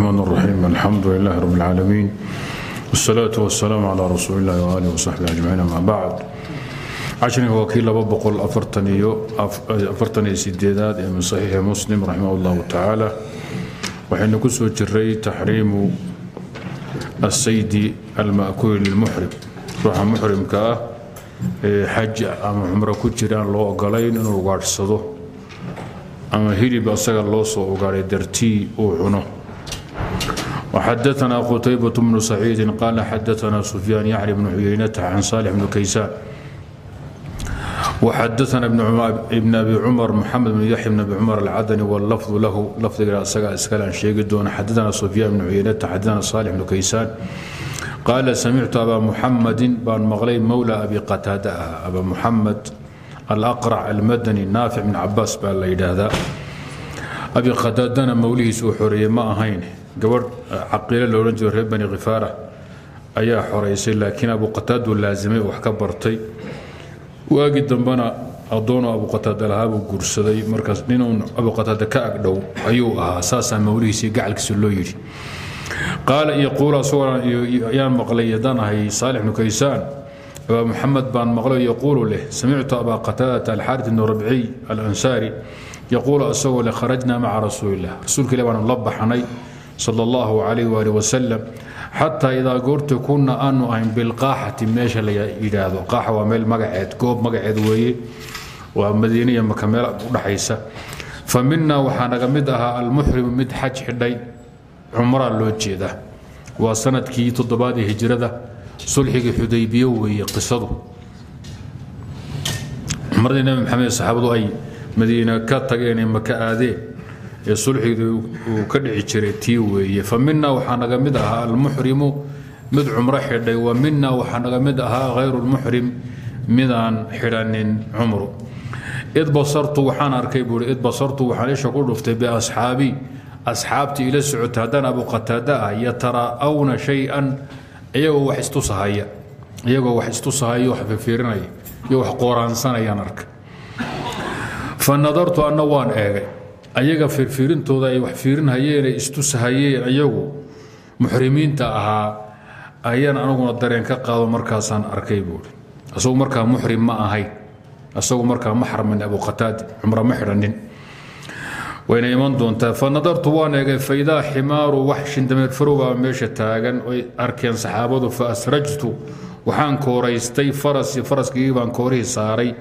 الرحمن الرحيم الحمد لله رب العالمين والصلاة والسلام على رسول الله وآله وصحبه أجمعين أما بعد عشان هو كي لبا بقول أفرتنيو أفرتني سيديدات من صحيح مسلم رحمه الله تعالى وحين كسو جري تحريم السيد المأكول للمحرم روح محرم كاه حج أما عمره كجران لو أقلين إنه وقارصده ama hilib asaga loo soo ogaaday dartii uu cuno وxadثna qتyبة بن سعيid qال xadثna سفyاn yعلي بن عuyaynة عن صالح بن kaysاn وxadثna بn أbi cmر mحamed بn yaحي بn أbi cmr الcadني والlفظ lahu lafdiga asagaa iskale aan sheegi doona xadثna سفyاn بن عuyaynة xadثna صالح بن kaysاn qاala samictu abا mحamdi baan maqlay mowlى abi qataada ah abا mحamed alأqرc almadني naafic بn cabaas baa la yidhaahdaa abi qataadana mowlihiis uu xoreeye ma ahayn gabar caqiile lo odhan jiro reer bani khifaara ayaa xoraysay laakiin abuqataadu laasimay wax ka bartay. Waagii dambena addoonoo abuqataada lahaabuu guursaday markaas ninuun abuqataada ka agdhow ayuu ahaa saasaa mawlihiisi gacalkiisa loo yidhi. Qaala yaquulasayaan maqlay haddaan ahay saalix bnu kaysaan abaa muxamed baan maqlay yaquulu leh samictu abaa qataadata alxaarit bnu rabciy alansaari yaquulu asagoo leh kharajnaa maca rasuulilah rasuulka baanu la baxnay sal allahu calayh waali wasalam xataa idaa goorta kunna aanu ahayn bilqaaxati meesha la yidhaahdo. Qaaxa waa meel magaceed goob magaceed weeye. Waa madiine iyo maka meel udhaxaysa fa minaa waxaa naga mid ahaa almuxrimu mid xaj xidhay cumraa loo jeedaa waa sannadkii toddobaad ee hijrada sulxigii xudaybiye weeye qisadu. Maradii nabi ay madiina ka tageen aadeen ee sulxigii uu ka dhici jiray tii weeye. Fa mina waxaa naga mid ahaa almuxrimu mid cumro xidhay wa mina waxaa naga mid ahaa hayru lmuxrim midaan xidhanin cumru. Id basartu waxaan arkay buui id basartu waxaan isha ku dhuftay biasxaabi. Asxaabtii ila socotay haddaan abu qataada ah yataraa'awna shay-an iyagoo wax istusahaya iyagoo wax istusahaya wax fifiirinaya iyo wax qooraansanayaan arka. Fa nadartu anna waan eegay ayaga firfiirintooda ay wax fiirinhayeen ay istusahayeen iyagu muxrimiinta ahaa ayaan anaguna dareen ka qaado markaasaan arkay buuri asagu markaa muxrim ma ahayn asagu markaa ma xarmin abu qataadi cumra ma xidhanin. Wayna iman doontaa fa nadartu waan eegay faidaa ximaaru wax shindameer farowbaa meesha taagan oy arkeen saxaabadu fa asrajtu waxaan kooraystay farasi faraskigii baan koorihii saaray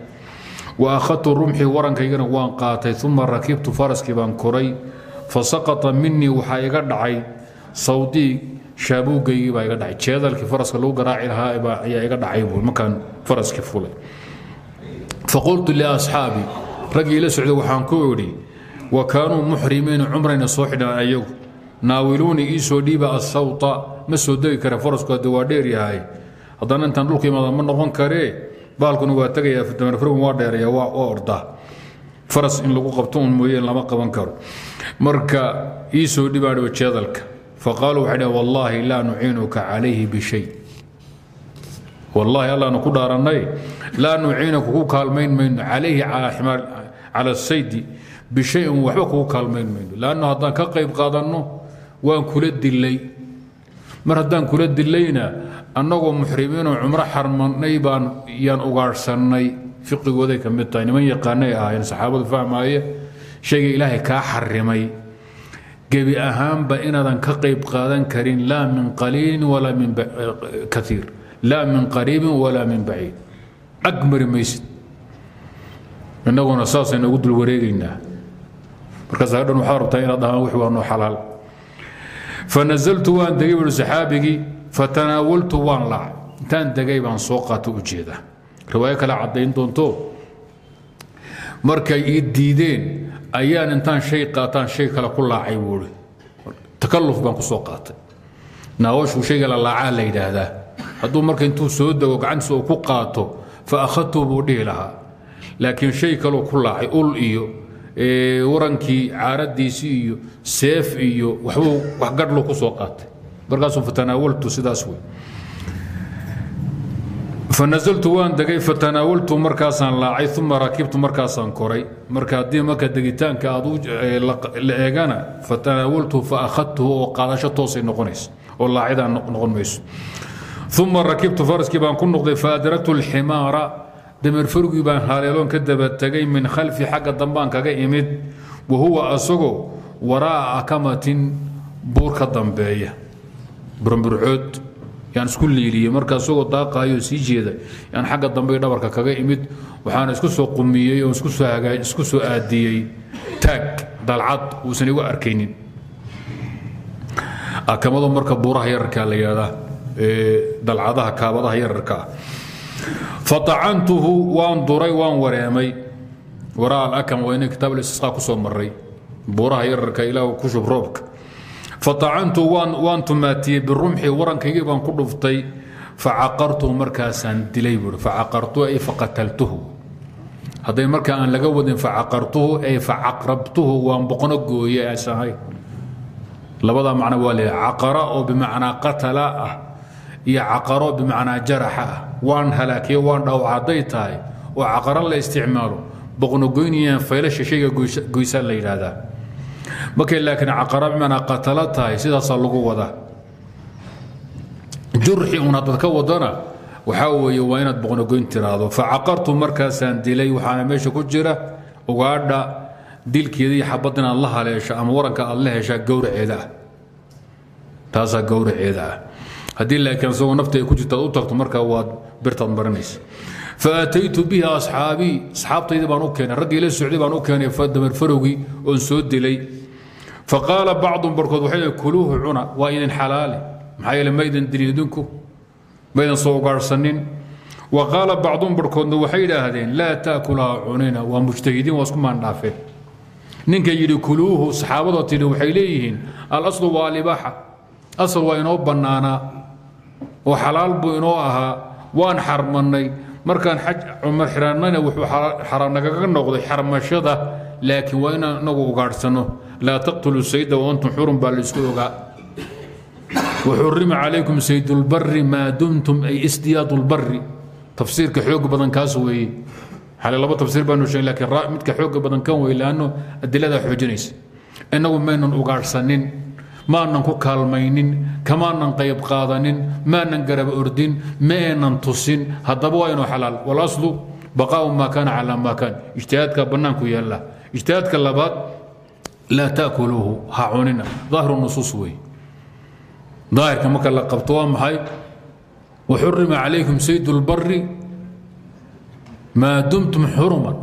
wa akhadtu rumxii warankaygana waan qaatay uma rakibtu faraskii baan koray. Fa saqata minii waxaa iga dhacay. Sawdii shaabuugaygii baa iga dhacay. Jeedalkii faraska lagu garaaci lahaa ayaa iga dhacay buu markaan faraskii fulay. Faqultu liasxaabi raggii ila socday waxaan ku idhi wa kaanuu muxrimiina cumrayna soo xidhaan ayagu. Naawiluuni ii soo dhiiba asawta ma soo degi kara farasku hadde waa dheer yahay. Haddana intaan dhulka imaada ma noqon karee baalkuna waa tegayaa damarfargun waa dheeraya waa ordaa faras in lagu qabto un mooyeen lama qaban karo. Marka ii soo dhibaadhiba jeedalka faqaaluu waxay dhaheen wallaahi laa nuciinuka calayhi bishay. Wallaahi allaanu ku dhaarannay laa nuciinuka ku kaalmayn mayno calayhi cala saydi bishayin waxba kugu kaalmayn mayno. Lanno haddaan ka qayb qaadanno waan kula dilay mar haddaan kula dilayna annagoo muxrimiinoo cumro xarmanay baan yaan ugaadhsannay fiqigooday ka mid tahay niman yaqaanay ahaayeen saxaabadu fahmaaye shayga ilaahay kaa xarimay gebi ahaanba inaadan ka qayb qaadan karin laa min qaliilin walaa min kaiir laa min qariibin walaa min baciid. Ag mari maysid innaguna saasaynu ugu dul wareegaynaa. Markaas hadhan waxaa rabtaa inaad dhahaan wix waa noo xalaal fanazaltu waan degay buui saxaabigii fatanaawaltu waan laacay intaan degay baan soo qaato u jeeda riwaayo kale caddayn doonto. Markay ii diideen ayaan intaan shay qaataan shay kale ku laacay buui takalluf baan ku soo qaatay. Naawashu shayga la laacaa la yidhaahdaa. Hadduu marka intuu soo dego gacantiisa uu ku qaato fa akhadtuu buu dhihi lahaa. Laakiin shay kaleu ku laacay ul iyo warankii caaradiisii iyo seef iyo waxbuu wax gadhlu ku soo qaatay markaasuu fatanaawaltu sidaas wey fanazaltu waan degay fatanaawaltu markaasaan laacay uma rakibtu markaasaan koray marka haddii marka degitaanka aad la eegana fatanaawaltu fa akhadtuhu oo qaadasho toosay noqonaysa oo laacidaa noqon mayso uma rakibtu faraskii baan ku noqday faadragtu alximaara dameer fargii baan haleeloon ka daba tegay min khalfi xagga dambaan kaga imid wa huwa asagoo waraa'a akamatin buur ka dambeeya burburcood yaan isku liiliyey marka isagoo daaqaayoo sii jeeda yaan xagga dambe dhabarka kaga imid waxaana isku soo qumiyey oo isku soo aadiyey. Taag dalcad uusan igu arkaynin. Akamadu marka buuraha yararkaa la yidhahdaa dalcadaha kaabadaha yararkaa faacantuhu waan duray waan wareemay. Waraa alakam waa inay kitaab istisqaa ku soo maray buuraha yararka ilaah ku shub roobka faacantu waan tumaatiyey birumxi warankaygii baan ku dhuftay. Facaqartuhu markaasaan dilay buui facaqartuhu ay faqataltuhu hadday marka aan laga wadin facaqartuhu ay facaqrabtuhu waan boqno gooye asahay labada macno waa leeyahay caqara oo bimacnaa qatala ah iyo caqaro bimacnaa jaraxa ah. Waan hadday tahay oo caqaro la isticmaalo. Boqnogoyniyaan faylasha shayga goysaan la yidhaahdaa markay laakiin caqara bimacnaa qatalo tahay? Lagu wadaa jurxi un haddaad ka wadana waxaa weeye waa inaad boqnogoyn tiraahdo facaqartu markaasaan dilay waxaana meesha ku jira ugaadha dilkeeda iyo xabad inaad ama waranka aad la heshaa gowraceeda ah. Taasaa gowraceeda ah. Haddii ku jirta ad u tagto markaa waad birtaad marinaysa. Faataytu bihi asxaabii asxaabtaydii baan u keenay raggii la socday baan u keenay damer farowgii oon faqaala bacdun barkood waxay kuluuhu cuna waa idin xalaale maxaa yeele ma idin dilin idinku ma idin soo ugaarhsanin wa qaala bacdun barkoodna waxay idhaahdeen laa taakulaha cunina waa mujtahidiin waa isku maandhaafeen. Ninka yidhi kuluuhu saxaabadoo tidhi waxay leeyihiin alaslu waa alibaaxa asal waa inoo bannaanaa oo xalaal buu inoo ahaa waan xarmannay markaan xaj cumar xiraannana wuxuu xaraam nagaga noqday xarmashada laakiin waa inaan inagu ugaadhsano. Laa taqtulu sayda waantum xurun baa laysku ogaa. Waxurima calaykum saydulbari maa dumtum ay isdiyaadulbari tafsiirka xooga badan kaas weeye. Xale laba tafsiir baanu sheegay laakiin midka xooga badan kan weeye laanno adiladaa xoojinaysa. Inagu maynan ugaadhsanin maanan ku kaalmaynin kamaanan qayb qaadanin maanan garaba ordin ma aynan tusin. Haddaba waa inuu xalaal. Walaslu baqaau maa kaana calaa maa kaan ijtihaadka bannaanku yaalla. Ijtihaadka labaad laa taakuluuhu ha cunina. Daahiru nusuus weeye daahirka marka la qabto waa maxay? Waxurima calaykum sayd اlbari maa dumtum xuruman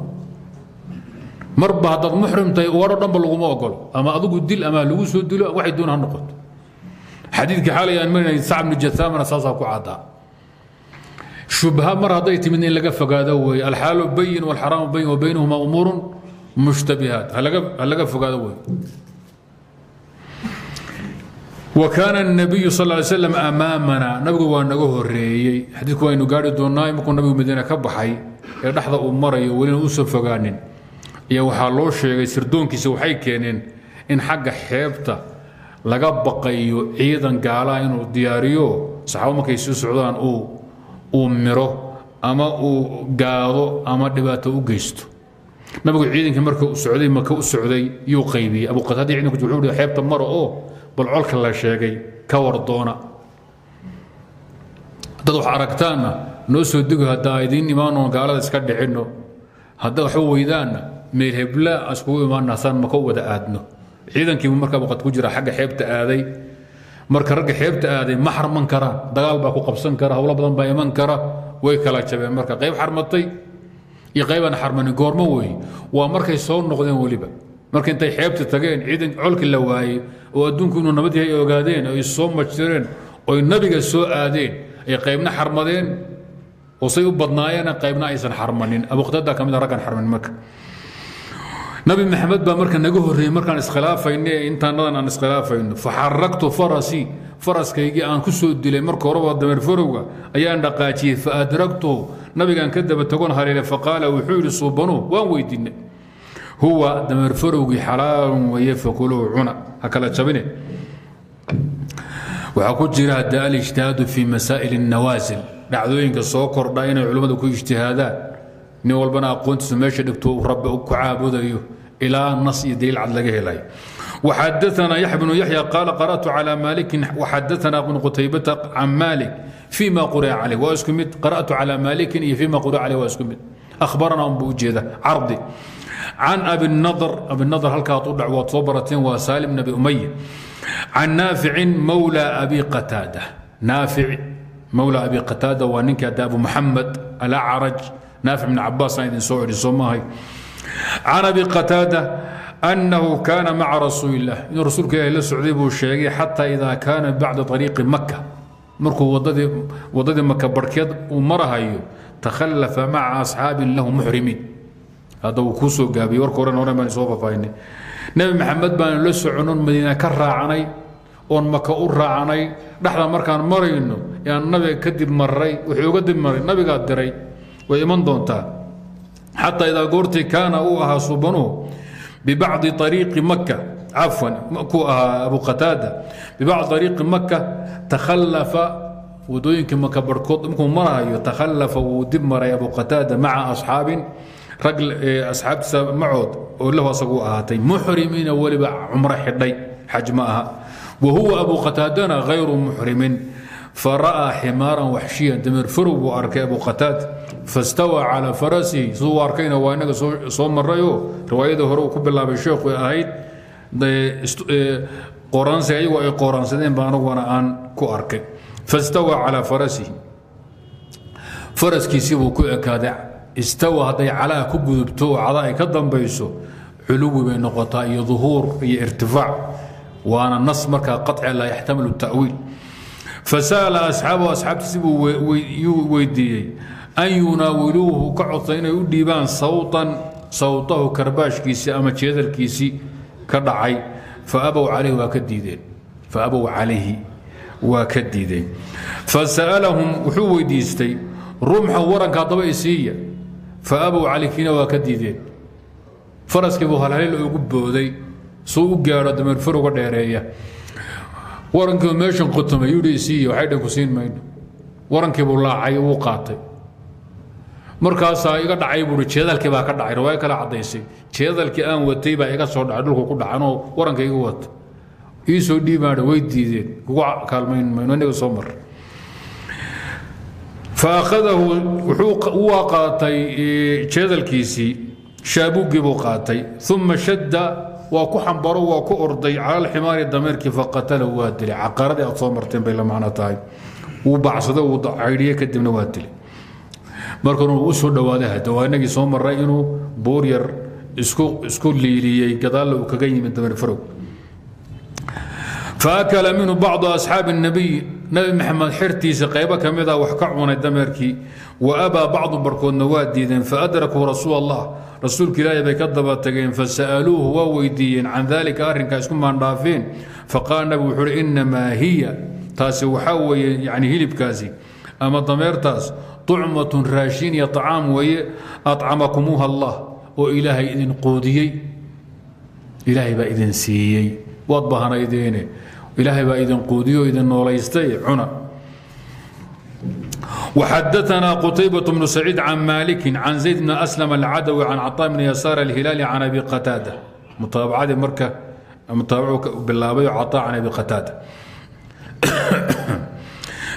marba haddaad muxrim tahay ugadho dhanba laguma ogolo ama adigu dil ama lagu soo dilo waxay doon noqoto. Xadiidkii xalay aan marinay sacb bni jathamana saasaa ku caddaa shubha mar hadday in laga fogaado weeye alxalaalu bayin walxaraamu bayin wa baynahuma umuurun mushtabihaat. Ha laga fogaado weeye wkaana الnabiyu sal ly slam amaamana nabigu waa naga horeeyey xadiidku waynu gaari doonnaa markuu nabigu madiine ka baxay ee dhexda uu marayo welina uusan fogaanin iyo waxaa loo sheegay sirdoonkiisa waxay keeneen in xagga xeebta laga baqayo ciidan gaalaha inuu diyaariyo saxaabo markay sii socdaan uu miro ama uu gaado ama dhibaato u geysto. Nabigu ciidankii marka socday maka u socday yuu qaybiyey. Abuqataadi ciidanku wuxuu xeebta maro oo bal colka la sheegay ka war doona. Haddaad wax aragtaanna noo soo dego haddaa idiin imaanoon gaalada iska dhicinno haddaa waxba weydaanna meel hebla iskugu imaanna hasaan maka wada aadno. Ciidankiibu markaa waqad ku jira xagga xeebta aaday. Marka ragga xeebta aaday ma xarman karaan dagaal baa ku qabsan kara howlo badan baa iman kara way kala jabeen. Marka qayb xarmatay iyo qaybaan xarmanin goormo weeye waa markay soo noqdeen weliba. Marka intay xeebta tageen ciidan colkii la waayey oo adduunku inuu nabad yahay ogaadeen oy soo majtireen oy nabiga soo aadeen ay qaybna xarmadeen oo say u badnaayeen qaybna aysan xarmanin. Abuqtada ka mid a raggan xarmanin marka nabi maxamed baa marka naga horreeyey markaan iskhilaafayno ee intaanadan aan iskhilaafayno faxaragtu farasii faraskaygii aan ku soo dilay marka horeba dameer farowga ayaan dhaqaajiyey fa adragtuhu nabigaan ka daba tagon haleele faqaala wuxuu yidhi suubanuhu waan weydiinay huwa dameer farowgii xalaalun weeye fakuluhu cuna. Ha kala jabine. Waxaa ku jira hadda alijtihaadu fi masaa'il الnawaasil dhacdooyinka soo kordha inay culimmada ku ijtihaadaan. Nin walbana aqoontiisu meesha dhigto rabbi ku caabudayo ilaa nas iyo daliil cad laga helayo وxadثna يحيى بن يحيى قال قرأت على مالك وxadثna بن qتيبة عن مالك فيma قرئ عليه waa isku mid قرأت على مالك iyo فيma قرئ عليه waa isku mid أخبرna un bu ujeeda carضi عن أبي النضر أبي النضر halkaad u dhac waad soo barateen waa سالم بن أبي أمية عن نافع مولى أبي قتادة نافع مولى أبي قتادة waa ninka ada أبو محمد الأعرج نافع بن عباس aan idin soo celi soo maahay can abi qataada annahu kaana maca rasuulilah inuu rasuulka ilahi la socday buu sheegay xataa idaa kaana bacda ariiqi maka markuu waddadii maka barhkeed uu marahayo takhalafa maca asxaabin lahu muxrimiin hadda uu kuu soo gaabiye warka horen horen baan isoo fafaahinay nebi maxamed baanu la soconoon madiina ka raacanay oon maka u raacanay dhexda markaan marayno yaan nabiga kadib maray wuxuu uga diray way iman doontaa xataa idaa goortii kaana uu ahaa subanuhu bibacdi ariiqi maka cafwan kuu ahaa abu qataada bibacdi ariiqi maka takhalafa wadooyinkii maka barhkood markuu marahayo takhalafa wuu dib maray abu qataada maca asxaabin rag asxaabtiisa macood oo lahu asagu ahaatay muxrimiina weliba cumro xidhay xaj ma aha. Wa huwa abu qataadana hayru muxrimin fara'aa ximaaran waxshiyan dameer farow buu arkay abu qataad fastawaa calaa farasihi siduu arkayna waa inaga soo marayoo riwaayadii hore uu ku bilaabay sheekhu ahayd qoraansi ayagu ay qoraansadeen ba anaguna aan ku arkay fastawaa calaa farasihi faraskiisii buu ku ekaaday istawa hadday calaa ku gudubto oo cada ay ka dambayso culuwi bay noqotaa iyo duhuur iyo irtifaac waana nas markaa qaطci laa yaxtamilu ta'wiil fasa'ala asxaabahu asxaabtiisi buu weydiiyey an yunaawiluuhu ka codsa inay u dhiibaan sawtan sawtahu karbaashkiisii ama jeedalkiisii ka dhacay faabow calayhi waa ka diideen faabow calayhi waa ka diideen fasa'alahum wuxuu weydiistay rumxa waranka haddaba isiiya faabow calaykiina waa ka diideen faraskii buu halhalil ugu booday suu u gaadho dameerfar uga dheereeya warankiibu meeshan qotomay yidhi isiiya waxay dhan ku siin mayno. Warankiibuu laacay wuu qaatay. Markaasaa iga dhacay buui jeedalkii baa ka dhacay riwaayo kale caddaysay. Jeedalkii aan watay baa iga soo dhacay dhulku ku dhacanoo waranka iga wata ii soo dhiibaadha way diideen. Kugu kaalmayn mayno inaga soo mar faahadahu wuu qaatay jeedalkiisii shaabuggii buu qaatay waa ku xambaro waa ku orday. Cala alximaari dameerkii faqatalahu waa dilay. Caqaradii aad soo marteen bay la macno tahay. Wuu bacsado wuu caydhiye kadibna waa dilay. Markanuu u soo dhowaaday hada waa inagii soo maray inuu buur yar isku liiliyey. Gadaalna uu kaga yimid dameer farow faakala minhu bacdu asxaabi الnabiy nabi maxamed xertiisa qaybo ka mida wax ka cunay dameerkii wa abaa bacdu barkoodna waa diideen faadrakuu rasuul allah rasuulka ilaahi bay ka daba tageen fasa'aluuhu waa weydiiyeen can dalika arrinkaa isku maandhaafeen faqaala nabigu wuxuu uhi inamaa hiya taasi waxaa weeye yani hilibkaasi ama dameertaas طucmatun raashin iyo طacaam weeye acamakumuha allah oo ilaahay idin qoodiyey ilaahay baa idin siiyey waad bahanaydeene ilaahay baa idin qoodiyo idin noolaystay cuna وxadثna qتyبة بن سعيid عن مالك عن زayd بن أسلم الcadوي عن cطاء بن يسار الهiلاaلي عن أbي qتاadة mutaabacadii marka mutaabacu bilaabay caطاء can أbي qتاadة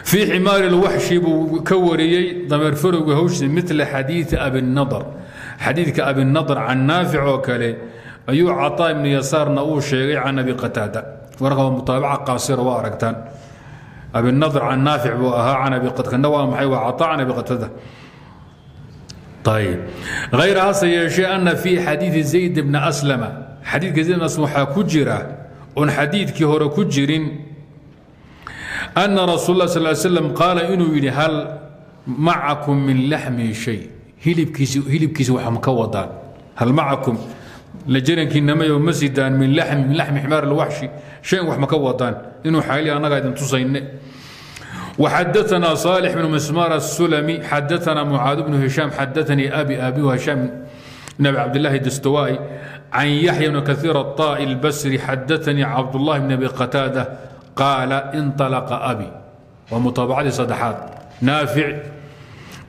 في xmaar الwaxشhi buu ka wariyey dameer farowga hawshii mil xadiiثi abiالنadr xadiidka abiالنadr can naafic oo kale ayuu caطاء بن yasaarna uu sheegay can أbي qتاadة warqaba mutaabaca qaasira waa aragtaan. Abinadr can naafic buu ahaa can abiadkana waa maxay waa caa can abiqatada ayb hayra hase yeeshee ana fii xadiidi zayd bna aslama xadiidka zayd bn aslam waxaa ku jira oon xadiidkii hore ku jirin ana rasuul s slam qaala inuu yidhi hal macakum min laxmi shay? Hilibkiisa waxma ka wadaan hal macakum? La jarankiinamay oo ma sidaan min laxmi ximaar alwaxshi shayn wax ma ka wadaan inuu xayli annagaa idin tusayne وxadثna صالح بن مسmار السلمي xadثna معاaذ بن هiشام xadثnii أbي أbي هiشام بن أبي عبدالله الدستوائي عن يحيى بن كثير الطاء البسري xadثnii cabدالله بن أبي قتاadة قاaل انطلق أbي waa mutaabacadii saddexaad naafic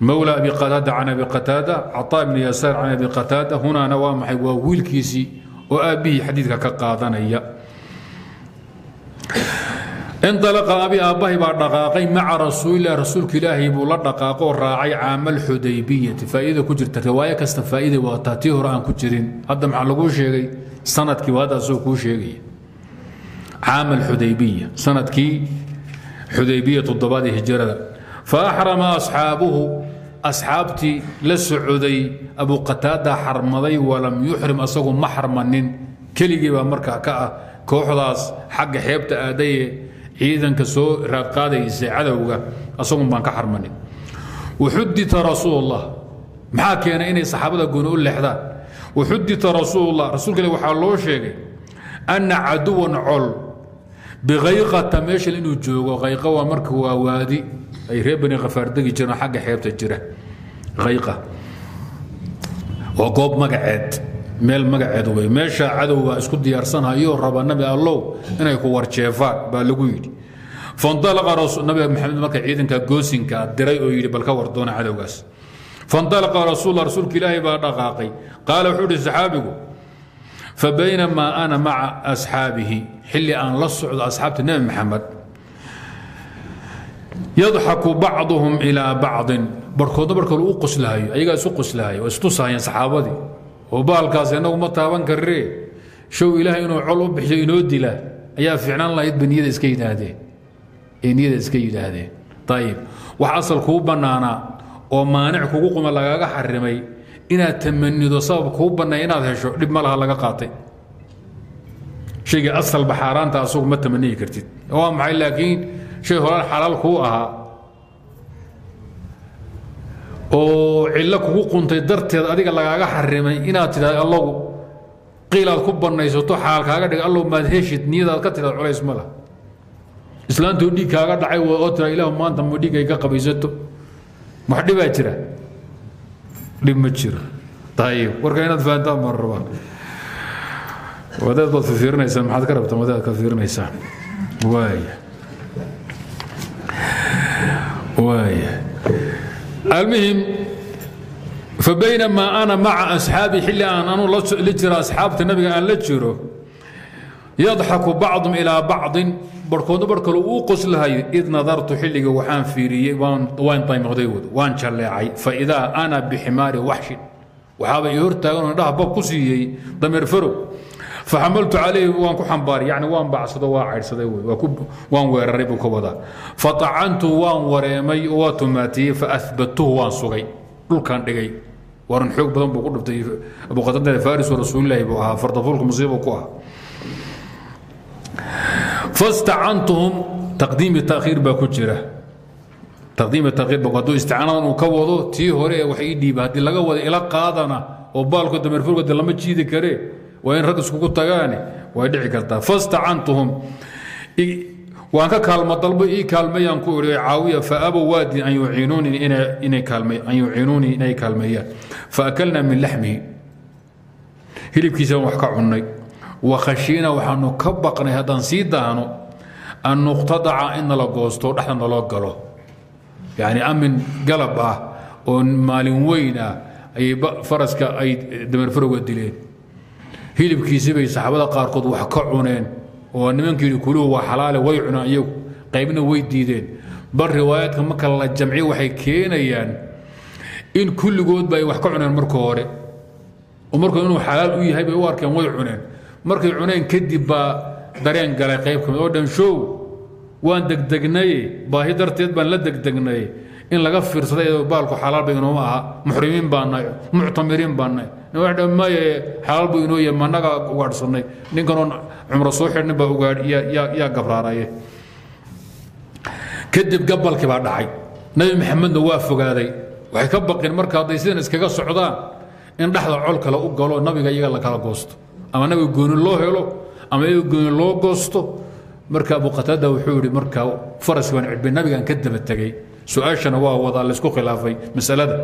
mawla abi qataada can abi qataada caطaa ibni yasaar can abi qataada hunaana waa maxay waa wiilkiisii oo aabbihii xadiidka ka qaadanaya inalaqa abi aabbahay baa dhaqaaqay maca rasuulilah rasuulka ilaahay buu la dhaqaaqoo raacay caama alxudaybiyati faa'iida ku jirta riwaayo kasta faa'iiday wadataa. Tii hore ku jirin hadda maxaa laguu sheegay? Sanadkii hadda asagoo kuu sheegaya. Caama alxudaybiya sannadkii xudaybiya toddobaad hijrada. Fa axrama asxaabuhu asxaabtii la socoday abu qataada xarmaday walam yuxrim asagu ma xarmanin. Keligii baa markaa ka ah kooxdaas xagga xeebta aadaye ciidanka soo raadqaadaysa cadowga asagun baan ka xarmanin waxudita rasuulullah. Maxaa keenay inay saxaabada gooni u leexdaan? Waxudita rasuulullah. Rasuulka ilah waxaa loo sheegay anna caduwan col bikhayqata meeshan inuu joogo khayqa waa marka waa waadi. Ay reer bani khafaar degi jireen xagga xeebta jira. Khayqa waa goob magaceed meel magaceed wey meesha cadowga isku diyaarsanhayo raba nabi allow inay ku warjeefaan baa lagu yidhi. Faindalaqa nabi maxamed marka ciidanka goosinka diray oo yidhi bal ka war doona cadowgaas. Faindalaqa rasuullah rasuulka ilaahay baa dhaqaaqay. Qaala wuxuu yidhi saxaabigu fabaynamaa ana maca asxaabihi. Xilli aan la socdo asxaabta nebi maxamed yadxaku bacduhum ilaa bacdin. Barhkoodna bar kale u qoslahayo ayagaa isu qoslahayo oo istusahayeen saxaabadii oo baalkaas inagu ma taaban karree show ilaahay inuu col u bixiyo inoo dila. Ayaa fiicnaan lahayd ba niyada iska yidhaahdeen. Ee niyada iska yidhaahdeen. Ayib wax asal kuu bannaanaa oo maanic kugu quma lagaaga xarimay inaad tamanido sabab kuu bannay inaad hesho dhib ma laha laga qaatay. Shayga asalba xaaraanta asagu ma tamaniyi kartid. Waa maxay laakiin? Shay horaan xalaal kuu ahaa oo cillo kugu quntay darteed adiga lagaaga xarimay inaad tidhahdo allogu qiilaad ku bannaysato xaal kaaga dhig allow maad heshid niyadaad ka tidhahdo culays ma lah islaantuu dhiig kaaga dhacay oo tira ilaahu maanta ma dhiig ay ka qabaysato. Wax dhibaa jira. Dhib ma jiro ayib warka inaad fahantaan baan rabaa. Wadaad baad fiirinaysaa maxaad ka rabtaa wadaad ka fiirinaysaa waaya waaya almuhim fa baynamaa ana maca asxaabi xilli aan anuu la jiro asxaabta nabiga aan la jiro yadxaku bacdum ilaa bacdin. Barhkoodna barh kalu uu qoslahayo id nadartu xilligii waxaan fiiriyey waan daymodaywod waan jalleecay. Fa idaa ana biximaarin waxshin. Waxaaba ii hortaagan dhaha bab ku siiyey dameer farow faxamaltu calayhi waan ku xambaari yani waan bacsado waa caydhsaday waan weeraray buu ka wadaa faacantu waan wareemay oo waa tumaatiyey faabadtuhu waan sugay dhulkan dhigay waran xoog badan buu ku dhiftay abuqatadada faris rasuulilahi buu ahaa fardafuulka musiibu ku ah fastacantuhum taqdiimi taakhiir baa ku jira taqdiimi taakhiir baa hadduu isticaanadan uu ka wado tii hore ee wax ii dhiiba haddii laga wada ila qaadana oo baalko dameerfuulka de lama jiidi karee waa in rag iskugu tagaane way dhici kartaa. Fastacantuhum waan ka kaalmo dalbo ii kaalmayaan ku iri caawiya faabow waadi an yuciinuunii inay kaalmeeyaan faakalna min laxmihi. Hilibkiisa wax ka cunnay. Wa khashiina waxaanu ka baqnay haddaan sii daano an nuqtadaca in nala goosto dhexda naloo galo. Yacni amin galab ah oo maalin weyn ah faraska ay dameerfarowga dileen hilibkiisii bay saxaabada qaarkood wax ka cuneen oo nimankii kuluhu waa xalaale way cunaan iyagu qaybna way diideen. Bal riwaayaadka marka la jamciyo waxay keenayaan in kulligoodba ay wax ka cuneen marka hore. Oo markuu inuu xalaal u yahay bay u arkeen way cuneen. Markay cuneen kadib baa dareen galay qayb ka mid oo dhan show waan degdegnaye baahi darteed baan la degdegnaye in laga fiirsaday baalku xalaal ba inooma aha muxrimiin baanahay muctamiriin baanahay maye xalaal buu inoo yahay managa ugaadhsanay ninkanoo cumro soo xidhnin baa ugaadh yaa gabraaraye. Kadib gabalkii baa dhacay. Nabi maxamedna waa fogaaday. Waxay ka baqeen marka hadday sidan iskaga socdaan in dhexda col kale u galo nabiga iyaga la kala goosto. Ama nabiga gooni loo helo ama iyaga gooni loo goosto. Marka abu qataada wuxuu yidhi marka faraski baan cidbay nabigaan ka daba tegey su'aashana waa wadaa khilaafay masalada.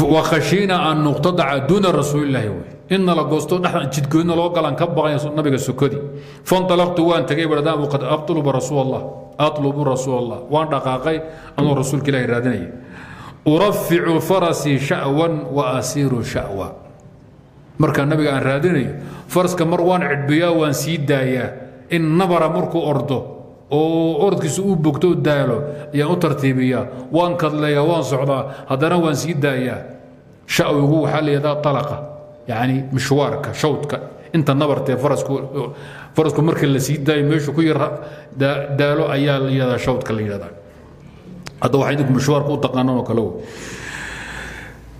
Wakhashiina an nuqtadaca duuna rasuulilaahi wey. Inna la goosto jidgoodna loo galan ka baqay nabiga sokodi. Fantalaqtu waan tegay bardaan qad aqtuluba rasuul allah atlubu rasuul allah waan dhaqaaqay anuu rasuulka ilahi raadinaya uraficu farasii sha'wan wa asiiru sha'wa. Markaa nabiga aan raadinayo faraska mar waan cidbiyaa waan in nabara markuu ordo oo orodkiisu uu bogto daalo ayaan u tartiibiyaa waan kadleeyaa waan socdaa haddana waan sii daayaa. Shawigu waxaa layihahdaa alaqa yani mishwaarka shawdka. Inta nabartee farasku markii la sii daayo meeshu ku yar daalo ayaa la yihahdaa shawdka la yidhahdaa. Hadda waxaa idinku mishwaarka u taqaanaan oo kale.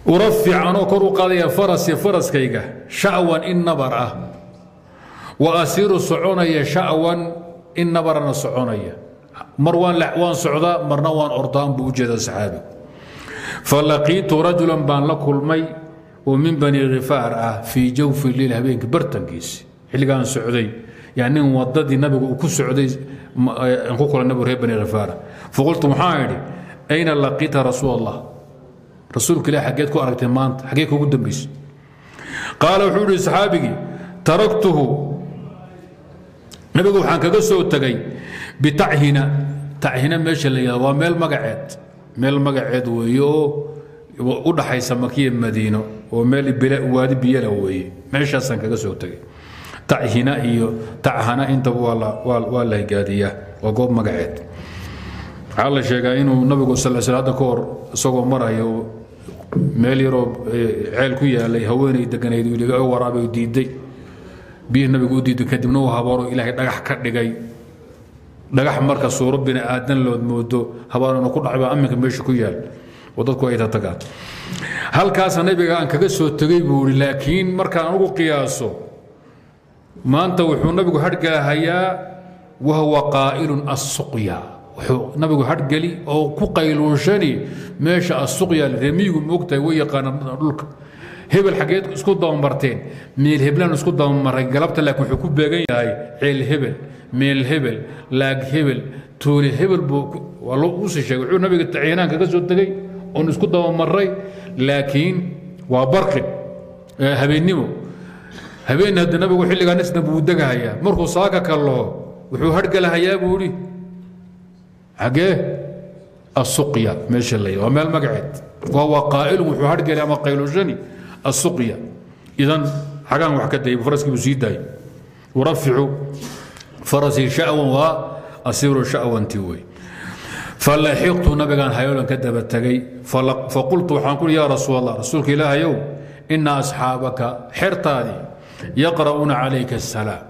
Urafic anoo kor u qaadaya farasi faraskayga sha'wan in nabar ah. Wa asiiru soconaya sha'wan in nabarana soconaya. Mar waan socdaa marna waan ordaan buu u jeeda saxaabi. Falaqiitu rajulan baan la kulmay oo min bani khifaar ah fii jawfi liil habeenkii bartankiisi. Xilligaan socday yaa nin wadadii nabigu uu ku socday ku kula nabigu reer bani khifaara faqultu waxaan idhi ayna laqiita rasuul allah rasuulka ilahi xaggeed ku aragtay maanta xaggee kugu dambaysay qaala wuxuu ihi saxaabigii taraktuhu nabigu waxaan kaga soo tegay bitachina. Tachina meesha la yihahdo waa meel magaceed. Meel magaceed weeye oo u dhaxaysa makiya madiino oo meel waadi biyala weeye. Meeshaasaan kaga soo tegay tachina iyo tachana intaba waa la higaadiyaa waa goob magaceed. Waxaa la sheegaa inuu nabigu sal sl ka hor isagoo marayo meel yaroo ceel ku yaalay haweenay deganayd liga waraabay diiday biyih nabigu u diiday kadibna uu habaaro ilaahay dhagax ka dhigay. Dhagax marka suuro bini aadan lood moodo habaarana ku dhacba aminka meesha ku yaal. Oo dadku ay tatagaan halkaasa nabiga aan kaga soo tegay buu ihi laakiin markaan anugu qiyaaso maanta wuxuu nabigu hadhgalahayaa wahuwa qaa'ilun assuqya wuxuu nabigu hadhgeli oo ku qayluushani meesha assuqya remiyigu moogtahay way yaqaanaan dhulka. Hebel xaggeed isku dabamarteen meel heblaan isku dabamaray galabta laakiin wuxuu ku beegan yahay ceel hebel meel hebel laag hebel tuule hebel buu waa loo u sii sheegay wuxuu nabiga taciinaan kaga soo tegey oon isku dabamaray laakiin waa barqin habeennimo habeen hadda nabigu xilligaa buu degahayaa markuu saaka kaloo wuxuu hadhgalahayaa buu idhi agee asuqya meesha la waa meel magaceed. Wahuwa qaa'ilun wuxuu hargeli ama qaylushani asuqya idan xagaan wax ka dayay faraskii buu sii daayay. Uraficu farasii sha'wan waa asiiru sha'wanti wey falaxiqtu nabigaan hayoolan ka daba tegay faqultu waxaan kuhi yaa rasuul allah rasuulka ilaahayow ina asxaabaka xertaadii yaqra'uuna calayka asalaam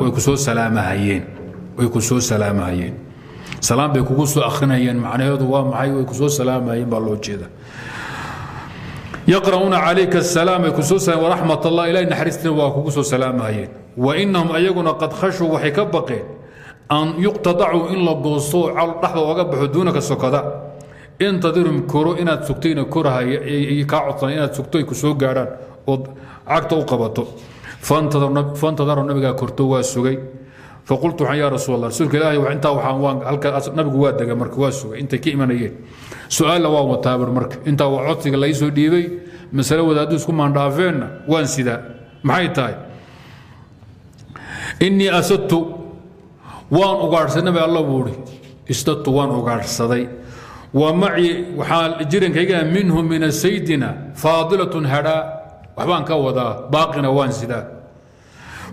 way ku soo salaamahayeen way ku soo salaamayeen salaam bay kugu soo akhrinayeen macnaheedu waa maxay? Way ku soo salaamayeen baa loo jeeda yaqra'uuna calayka asalaam ay ku soo salaam waraxmat allah ilahi naxariistina waa kugu soo salaamayeen wa innahum ayaguna qad khashuu waxay ka baqeen an yuqtadacuu in la goosto dhexda oga baxo duunaka sokada. Intadirum koro inaad sugtayna korahaya kaa codsana inaad sugto ay ku soo gaadhaan ood cagta u qabato. Fantadaro nabigaa korto waa sugay mutaabir marka inta waa codsiga la soo dhiibay mas'alo wadaadu isku maandhaafeen waan sida maxay tahay? Inni asattu waan ugaarsanay nabi allah buuri istattu waan ugaarsaday wa maci waxaa jirankayga minhu min saydina faadilatun hadhaa. Waxbaan ka wadaa baaqina waan sidaa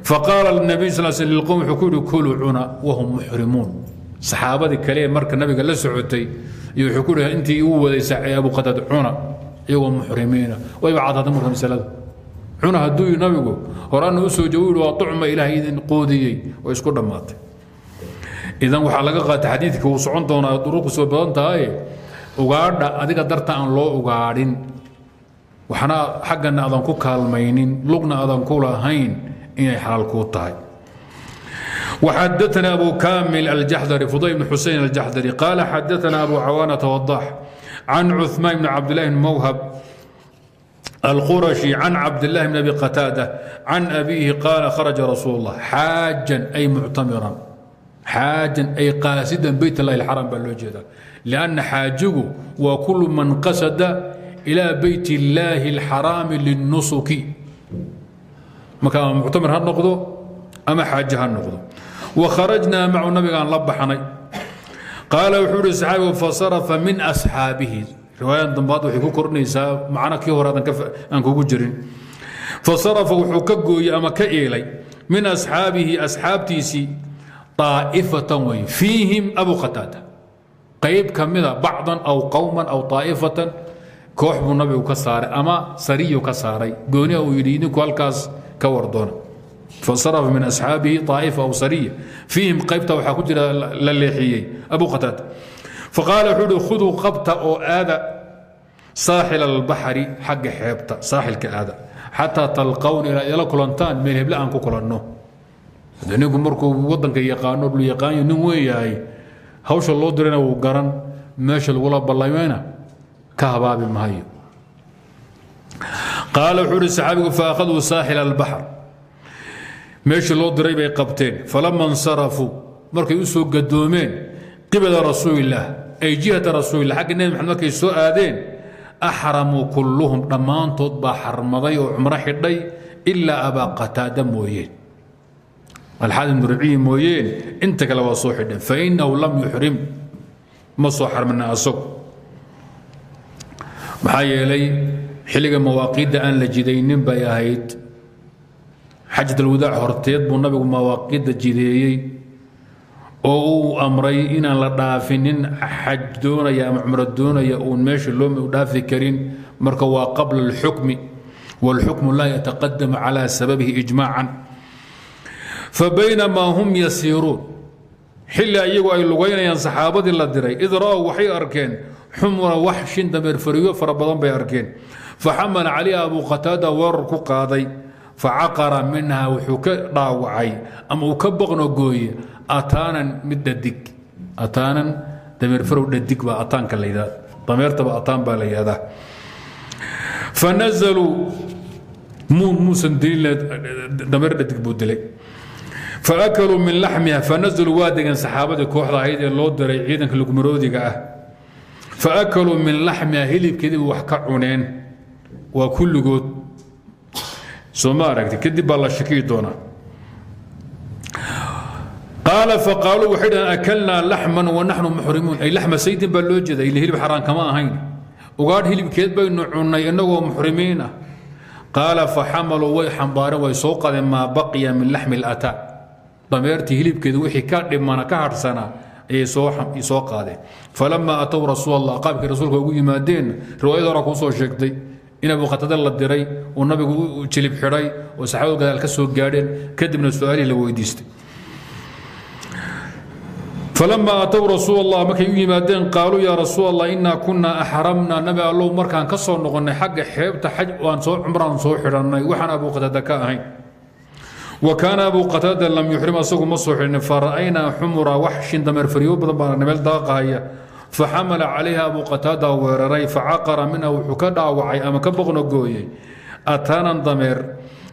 faqaala nabi sal sl liqowm wuxuu ku yidhi kuluu cuna wahum muxrimuun saxaabadii kale ee marka nabiga la socotay iyo wuxuu ku yidhi intii uu wadaysa abuqadad cuna iyagoo muxrimiina wayba cadaatay marka masalada. Cuna hadduu nabigu horaana u soo jawi waa ucma ilaahay idin qoodiyey. Way isku dhammaatay. Idan waxaa laga qaatay xadiidka wuu ugaadha adiga darta aan loo ugaadhin. Waxna xaggana aadan ku kaalmaynin lugna aadan ku lahayn inay xalaal kuu tahay وحدثنا أبو كامل الجحدري فضيل بن حسين الجحدري قال حدثنا أبو عوانة وضاح عن عثمان بن عبد الله بن موهب القرشي عن عبد الله بن أبي قتادة عن أبيه قال خرج رسول الله حاجا أي معتمرا حاجا أي قاصدا بيت الله الحرام بالوجهة لأن حاجه وكل من قصد إلى بيت marka ama muctamar ha noqdo ama xaaje ha noqdo. Wakharajnaa macu nabigaan la baxnay. Qaala wuxuu ihi saxaabigu fasarafa min asxaabihi. Riwaayadan dambaad waxay ku kordhinaysaa macno kii hore aan kugu jirin. Fasarafa wuxuu ka gooyey ama ka eelay min asxaabihi asxaabtiisii طaa'ifatan wey fiihim abu qataada. Qayb ka mida bacdan aw qowman aw طaa'ifatan koox buu nabigu ka saaray ama sariyu ka saaray. Gooniha uu yidhi idinku halkaas ka wardoona fansarafa min asxaabihi طaa'ifa aw sariya fiihim qaybta waxaa ku jira la leexiyey. Abu qataada. Faqaala wuxuu uhi khuduu qabta oo aada saaxil albaxri xagga xeebta saaxilka aada. Xataa talqawna ilaa ila kulantaan meel heble aan ku kulanno. Ninku markuu wadanka yaqaano dhul yaqaanyo nin weeyahay hawsha loo dirana wuu garan meesha lagula ballamayna ka habaabi maayo qaala wuxuu uhi saxaabigu faakhaduu saaxila albaxr meeshii loo diray bay qabteen. Falama insarafuu markay u soo gadoomeen qibala rasuulillaah ay jihata rasuulillah xagga nebi maxamed markay soo aadeen axramuu kulluhum dhammaantood baa xarmaday oo cumro xidhay ilaa abaa qataada mooyeen. Alxaad ibnu ribciyi mooyeen inta kale waa soo xidheen. Fainahu lam yuxrim ma soo xarmina asagu. Maxaa yeelay xilliga mawaaqiidda aan la jidaynin bay ahayd. Xajat alwadaac horteed buu nabigu mawaaqiidda jideeyey oo uu amray inaan la dhaafinin xaj doonaya ama cumro doonaya uun meesha loo dhaafi karin. Marka waa qabla alxukmi wاlxukmu laa yataqadamu cala sababihi ijmaacan. Fabaynamaa hum yasiiruun. Xilli iyagu ay lugaynayaan saxaabadii la diray. Id ra'ow waxay arkeen xumra waxshin dameer fariyo fara badan bay arkeen faxamala calayha abu qataada weerar ku qaaday facaqara minha wuxuu ka dhaawacay ama uu ka boqno gooye ataanan mid dhadig ataanan dameer farow dhadig baa ataanka la yidhahda dameertaba ataan baa la yidhahdaa fanazaluu muun muusan dilin dameer dhadig buu dilay faakaluu min laxmiha fanazaluu waa degeen saxaabadii kooxda ahayd ee loo diray ciidanka lugmaroodiga ah faakaluu min laxmiha hilibkeediiba wax ka cuneen waa kulligood soo ma kadib baa la shakiyi doonaa. Qaala faqaaluu waxay dhahaan akalnaa laxman wanaxnu muxrimuun. Ay laxma saydin baa loo jeeda hilib xaraan kama ahayn. Ugaadh hilibkeed baynu cunnay innagoo muxrimiin ah qaala faxamaluu way xambaareen way soo qadeen maa baqiya min laxmi lataa dameertii hilibkeeda wixii ka dhimana ka hadhsanaa ayay soo qaadeen. Falamaa atow rasuul allah qaabkii rasuulka ugu yimaadeen riwaayada hora kuu soo sheegtay in abu qatada la diray uu nabigu jilib xidhay oo saxaabadu gadaal ka soo gaadheen kadibna su'aalihii la weydiistay. Falamaa atow rasuul allah u yimaadeen qaaluu yaa rasuul allah innaa kunaa nabi allow markaan ka soo noqonnay xagga xeebta xaj aan soo cumraan soo xidhannay waxaan abu qatada ka ahayn. Wa kaana abu qataada lam yuxrim asagu ma soo xidhin fara'aynaa xumura faryo badan baa meel daaqahaya faxamala calayha abu qataada weeraray facaqara minha wuxuu ka dhaawacay ama ka boqno gooyey ataanan dameer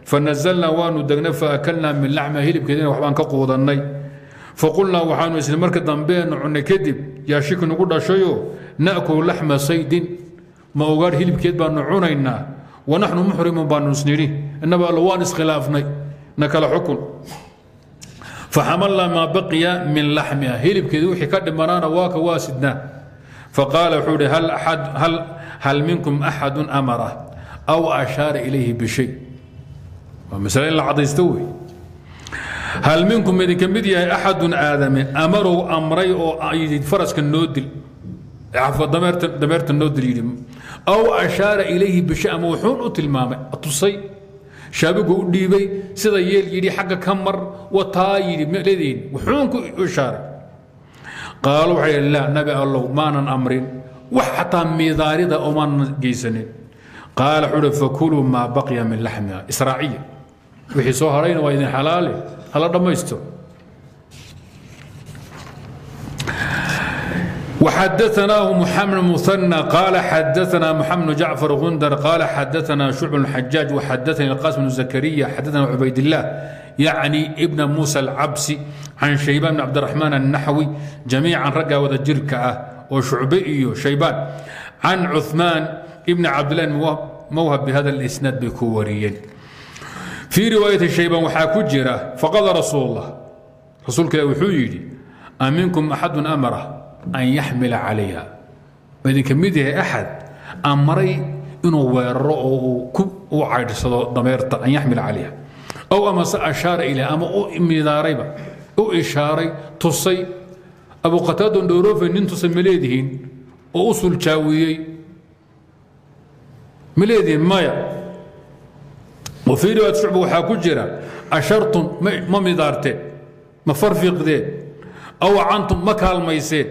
fanazalnaa waanu degnay faakalnaa min laxma hilibkeedina waxbaan ka quudannay faqulnaa waxaanu isni marka dambeenu cunnay kadib yaa shiki nugu dhashayo na'kulu laxma saydin ma ogaadh hilibkeed baanu cunaynaa wanaxnu muxrimun baanu isnidhi innaba alla waan iskhilaafnay na kala xukun faxamalnaa maa baqiya min laxmiha hilibkeedi wixii ka dhimanaana waa ka waa sidnaa faqaala wuxuu ihi hal minkum axadu amara aw ashaara ilayhi bishay waa masale in la cadaysta wey hal minkum idinka mid yahay axadun aadame amarow amray oo yidhi faraska noo dil dameerta noo dil yidhi aw ashaara shaabigu u dhiibay sida yeel yidhi xagga ka mar wataa yidhi leediin wuxuun ku ishaaray qaalo waxay yidhi nabi allow maanan amrin. Wax xataa miidaarida omaanan geysanin. Qaala wuxuu uhi fakuluu maa baqiya min laxmiha israaciya wixii soo harayna waa idin xalaale. Hala dhammaysto وحدثناه محمد مثنى قال حدثنا محمد جعفر غندر قال حدثنا شعب الحجاج وحدثني القاسم بن زكريا حدثنا عبيد الله يعني ابن موسى العبسي عن شيبان بن عبد الرحمن النحوي جميعا رقا وذا جركة وشعبئي شيبان عن عثمان ابن عبد الله موهب بهذا الإسناد بكوريين في رواية شيبان وحاكو جرة فقال رسول الله rasuulka ilahi wuxuu yidhi aminkum axadun amara an yaxmila calayha ma idinka mid yahay axad amaray inuu weeraro oo u caydhsado dameerta an yaxmila calayha aw amase ashaara ilayha ama u midaarayba u ishaaray tusay abu qataadon dhowroofe nin tusay ma leedihiin oo u suljaawiyey ma leedihiin maya wafii riwaayat shucba waxaa ku jira ashartum ma midaarteen ma farfiqdeen aw cantum ma kaalmayseen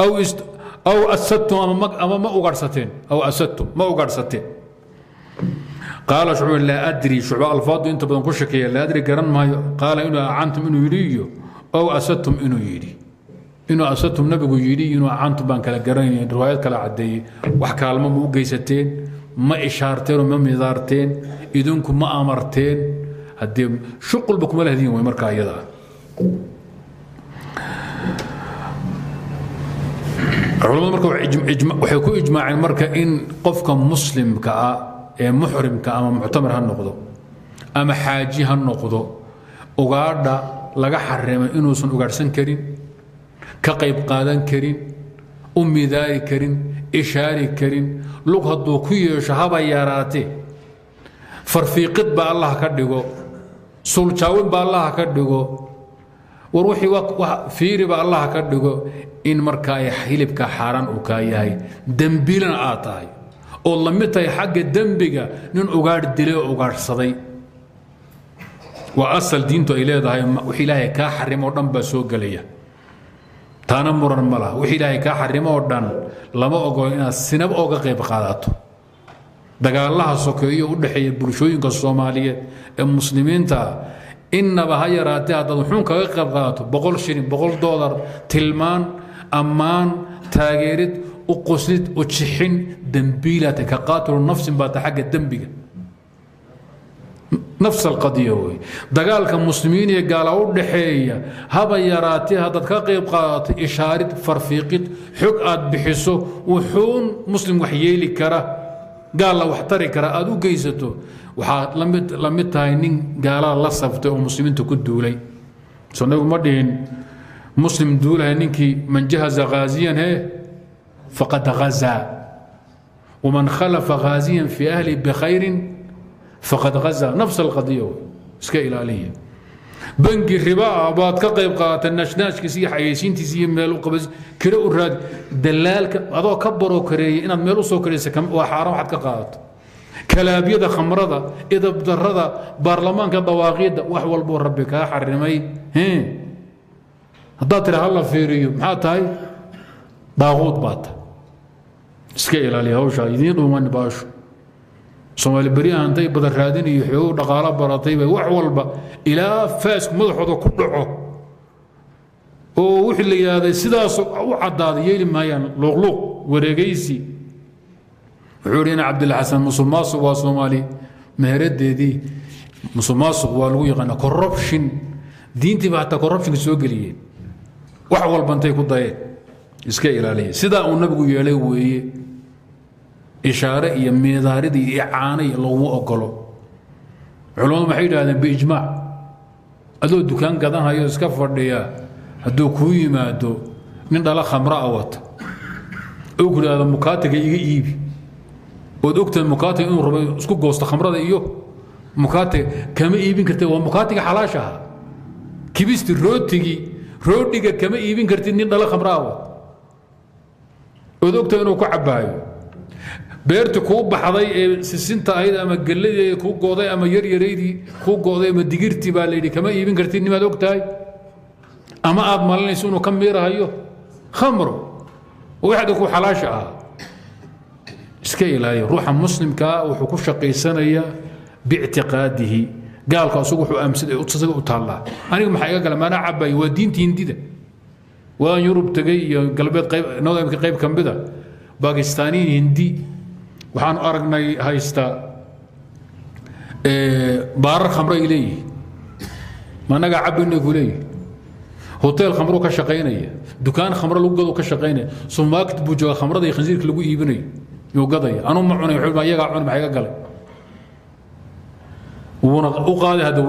aw asadtum ama ma ugaadhsateen aw asadtum ma ugaadhsateen qaala shucba laa adri shucba alfaadu inta badan ku shakeeya laa adri garan maayo qaala inuu acantum inuu yidhi iyo aw asadtum inuu yidhi inuu asadtum nabigu yidhi inuu acantum baan kala garanayn riwaayad kala caddeeyey wax kaalmo ma u geysateen ma ishaarteen oo ma midaarteen idinku ma amarteen haddee shuqulba kuma markaa iyada culamadu marka waxay ku ijmaaceen marka in qofka muslimka ah ee muxrimka ama muctamar ha noqdo ama xaaji ha noqdo ugaadha laga xarimay inuusan ugaadhsan karin ka qayb qaadan karin u midaari karin ishaari karin lug hadduu ku yeesho haba yaraatee farfiiqid ba allah ka dhigo suljaawin ba allah ka dhigo war wixii fiiri ba allah ka dhigo in markaa hilibka xaaraan uu kaa yahay. Dembiilana aad tahay. Oo la mid tahay xagga dembiga nin ugaadh dilay oo ugaadhsaday. Waa asal diintu ay leedahay wix ilaahay kaa xarimo oo dhan baa soo gelaya. Taana muran ma laha. Wix ilaahay kaa xarimo oo dhan lama ogolo inaad sinaba oga qayb qaadato. Dagaalaha sokeeyo u dhexeeya bulshooyinka soomaaliyeed ee muslimiinta innaba ha yaraatee haddaad wuxuun kaga qayb qaadato boqol shilin boqol doolar tilmaan ammaan taageerid u qoslid u jixin dembiilaate ka qaatilu nafsin baata xagga dembiga nafs alqadiya wey dagaalka muslimiin iyo gaala u dhaxeeya haba yaraatee haddaad ka qayb qaadato ishaarid farfiiqid xog aad bixiso wuxuun muslim wax yeeli kara gaalla wax tari kara aad u geysato waxaad la mid tahay nin gaalada la saftay oo muslimiinta ku duulay. So nabigu ma dhihin muslim duulahay ninkii man jahaza haaziyan he faqad hazaa waman khalafa haaziyan fi ahli bikhayrin faqad hazaa nafs alqadiya iska ilaaliya. Bangi riba ah baad ka qayb qaadata naashnaashkiisa iyo xayeysiintiisa iyo meel u qabas kira u raadi dalaalka adoo ka baroo kareeyay inaad meel u soo karaysa waa xaaraan waxaad ka qaadato kalaabyada khamrada idabdarada baarlamaanka dawaaqiidda wax walbuu rabbi kaa xarimay. Haddaad tira hala fiiriyo. Maxaa tahay? Daaquud baa tahay. Iska ilaaliya hawshaa idiin dhuuman baasho. Soomaali beri ahantay badan raadin iyo xooguu dhaqaalo baratay bay wax walba ilaa faasku madaxooda ku dhaco. Oo wixii la yidhaahday sidaas u caddaaday yeeli maayaan luuqluuq wareegaysi wuxuu yidhi ina musuqmaasuq waa soomaali. Meheradeedii musuqmaasuq waa lagu yaqaana corruption. Diintiiba hataa corruptionka soo geliyeen. Wax walbantay ku dayeen iska ilaaliya sidaa uu nabigu yeelay weeye ishaare iyo miidaarid iyo icaano iyo ogolo culammadu maxay yidhahdeen biijmaac. Adoo dukaan gadanhayo iska fadhiya hadduu kuu yimaado nin dhala khamra a wata. Oo ku yidhahdo mukaatiga iga iibi ood ogtahay mukaatiga inuu rabo isku goosto khamrada iyo mukaatiga kama iibin kartid waa mukaatiga xalaasha aha kibisti rootigii roodhiga kama iibin kartid nin dhala khamra a wata ood ogtahay inuu ku cabbaayo. Beerti kuu baxday ee sisinta ahayd ama gelladii kuu gooday ama yaryaraydii kuu gooday ama digirtii baa layidhi kama iibin kartid nimaad og tahay ama aad malinayso inuu ka miirahayo? Khamro waxda ku xalaasha ah iska ilaaliya ruuxa muslimkaa wuxuu ku shaqaysanayaa biictiqaadihi. Gaalka asagu wuxuu aaminsaday isaga u taallaa. Aniga maxaa iga gala? Maanaa cabbayo waa diinta hindida waan yurub tegey iyo galbeed qayb nodamka qayb ka mida bakistaaniyin hindi. Waxaan aragnay haysta baarar khamro ay leeyihiin managaa cabinay ku leeyihiin hotel khamro ka shaqaynaya. Dukaan khamro lagu gado ka shaqaynaya. Sumaakit buu jooga khamrada iyo khansiirka lagu iibinayo yuu gadaya anuu ma cunay wuxuu iyagaa cun maxay ga galay? Wuuna u qaaday hadda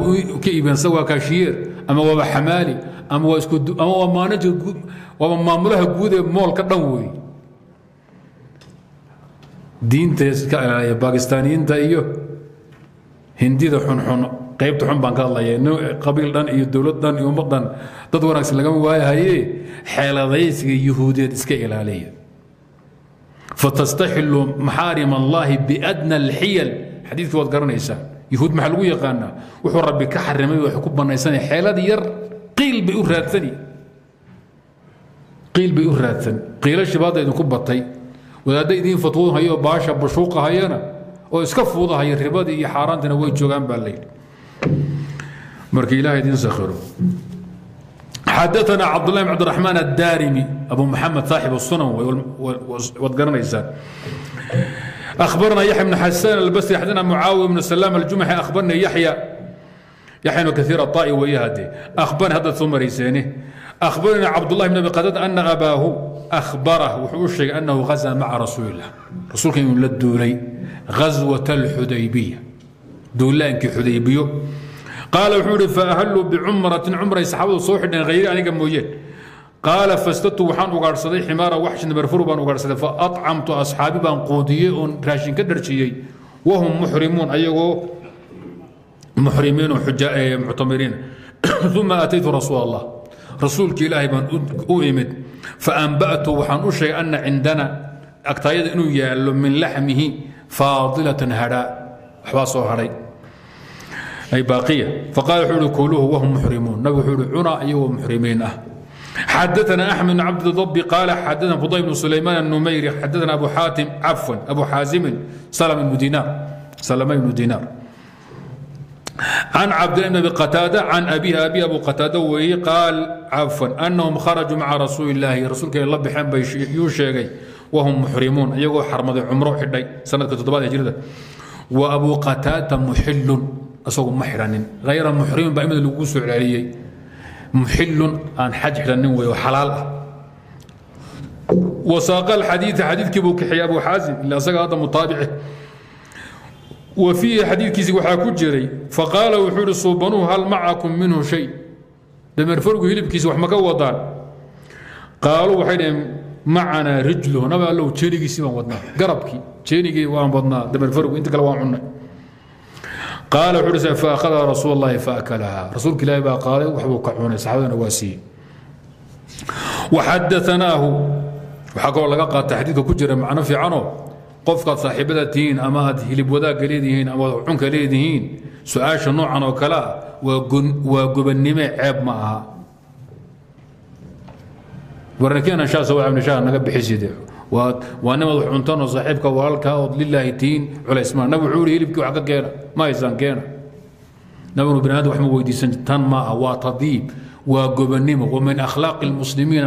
ka iibeen sa waa kaashiyeer ama waaba xamaali ama waa isku ama waa maanajer waaba maamulaha guud ee moolka dhan wey diinta iska ilaaliya bakistaaniyiinta iyo hindida xunxun qaybta xun baan ka hadlaya qabiil dhan iyo dowlad dhan iyo ummad dhan dad wanaagsan lagama waayahaye xeeladaysiga yuhuudeed iska ilaaliya fatastaxilu maxaarim allahi biadna alxiyal xadiidkii waad garanaysaa yuhuud maxaa lagu yaqaanaa wuxuu rabbi ka xarimay wax ku banaysanaya xeelad yar qiil bay u raadsani qiil bay u raadsan qiilo shibaadda idinku batay wadaadda idiin fatwoonhayo baasha bashuuqa hayana oo iska fuudahaya ribadii iyo xaaraantina way joogaan baa layidhi xadaana cabdulahi bn cabdiraxmaan addaarimi abu maxamed saaxib sunan waad garanaysaan abarna yaxya bn xasaan albasri xadana mucaawiya bn salaam aljumxi akhbarna yaxya yaxya bn kaiir aطaa'i wayahade akhbarni haddaad soo marayseeni akhbarna cabdullahi bn abi qataad ana abaahu akhbarah wuxuu u sheegay anahu hazaa maca rasuulilah rasuulka inuu la duulay ghaswat alxudaybiya duulaankii xudaybiyo qaal wuxuu ihi faahalluu bicumratin cumray saxaabadu soo xidheen hayri aniga mooye. Qaala fastatu waxaan ugaadhsaday ximaara waxshi nabarfuru baan ugaadhsaday. Fa acamtu asxaabi baan quudiyey oon raashin ka dharjiyey. Wahum muxrimuun ayagoo muxrimiin oo muctamiriin. Uma aataytu rasuul allah rasuulki ilaahay baan u imid. Faanba'tu waxaan u sheegay ana cindana agtaayada inuu yaallo min laxmihi faadilatan hadhaa waxbaa soo hadhay ay baaqiya. Faqala wuxuu uhi kuluuhu wahum muxrimuun nabig wuxuu uhi cuna iyagoo muxrimiin ah. Xadaana axmed bn cabdidabi qaala xadaana fuday bnu sulaymaan anumayri xadaana abu xaatim cafwan abu xaazimin salama ibnu dinaar. Can cabdilah bn abi qataada can abihi abi abu qataada weeye qaal cafwan anahum kharajuu maca rasuuli illaahi rasuulka inay la baxeen bay yuu sheegay wahum muxrimuun iyagoo xarmaday cumro xidhay sanadka toddobaad hijrada. Wa abu asagoo ma xidhanin. Hayra muxrimin baa imida lagu soo celceliyey. Muxilun aan xaj xidhanin wey oo xalaal ah. Wasaaqa alxadiida xadiidkii buu kaxiyey abu xaasim ila asaga hadda mutaabice wa fiihi xadiidkiisi waxaa ku jiray faqaala wuxuu ihi suubanuhu hal macakum minhu shay. Dameerfargu hilibkiisi wax ma ka wadaan. Qaaluu waxay dhaheen macanaa rijluhu nabi allow jeenigiisii baan wadnaa garabkii jeenigii waan wadnaa. Dameerfargu inta kale waan cunnay qaala wuxu uhi faakhadaa rasuul اllahi faakalahaa rasuulka ilaahi baa qaaday waxbuu ka cunay saxaabadana waa siiyey waxadaanaahu waxaa kaloo laga qaata xadiidka ku jira macno fiicanoo qofkaad saaxiibada tihiin ama aad hilib wadaagga leedihiin ama ad cunka leedihiin su'aasha noocan oo kale ah waa gobannime ceeb ma aha warnakeenashaas waa ibnishaha naga bixiside waa nima wax cuntanoo saaxiibka walaalkaa ood lilaahi tihiin culays ma nabig wax ka keena ma haysaan keena. Nabignu bini wax ma weydiisan tan ma ah waa tadiib waa gobanimo wa min akhlaaqi almuslimiin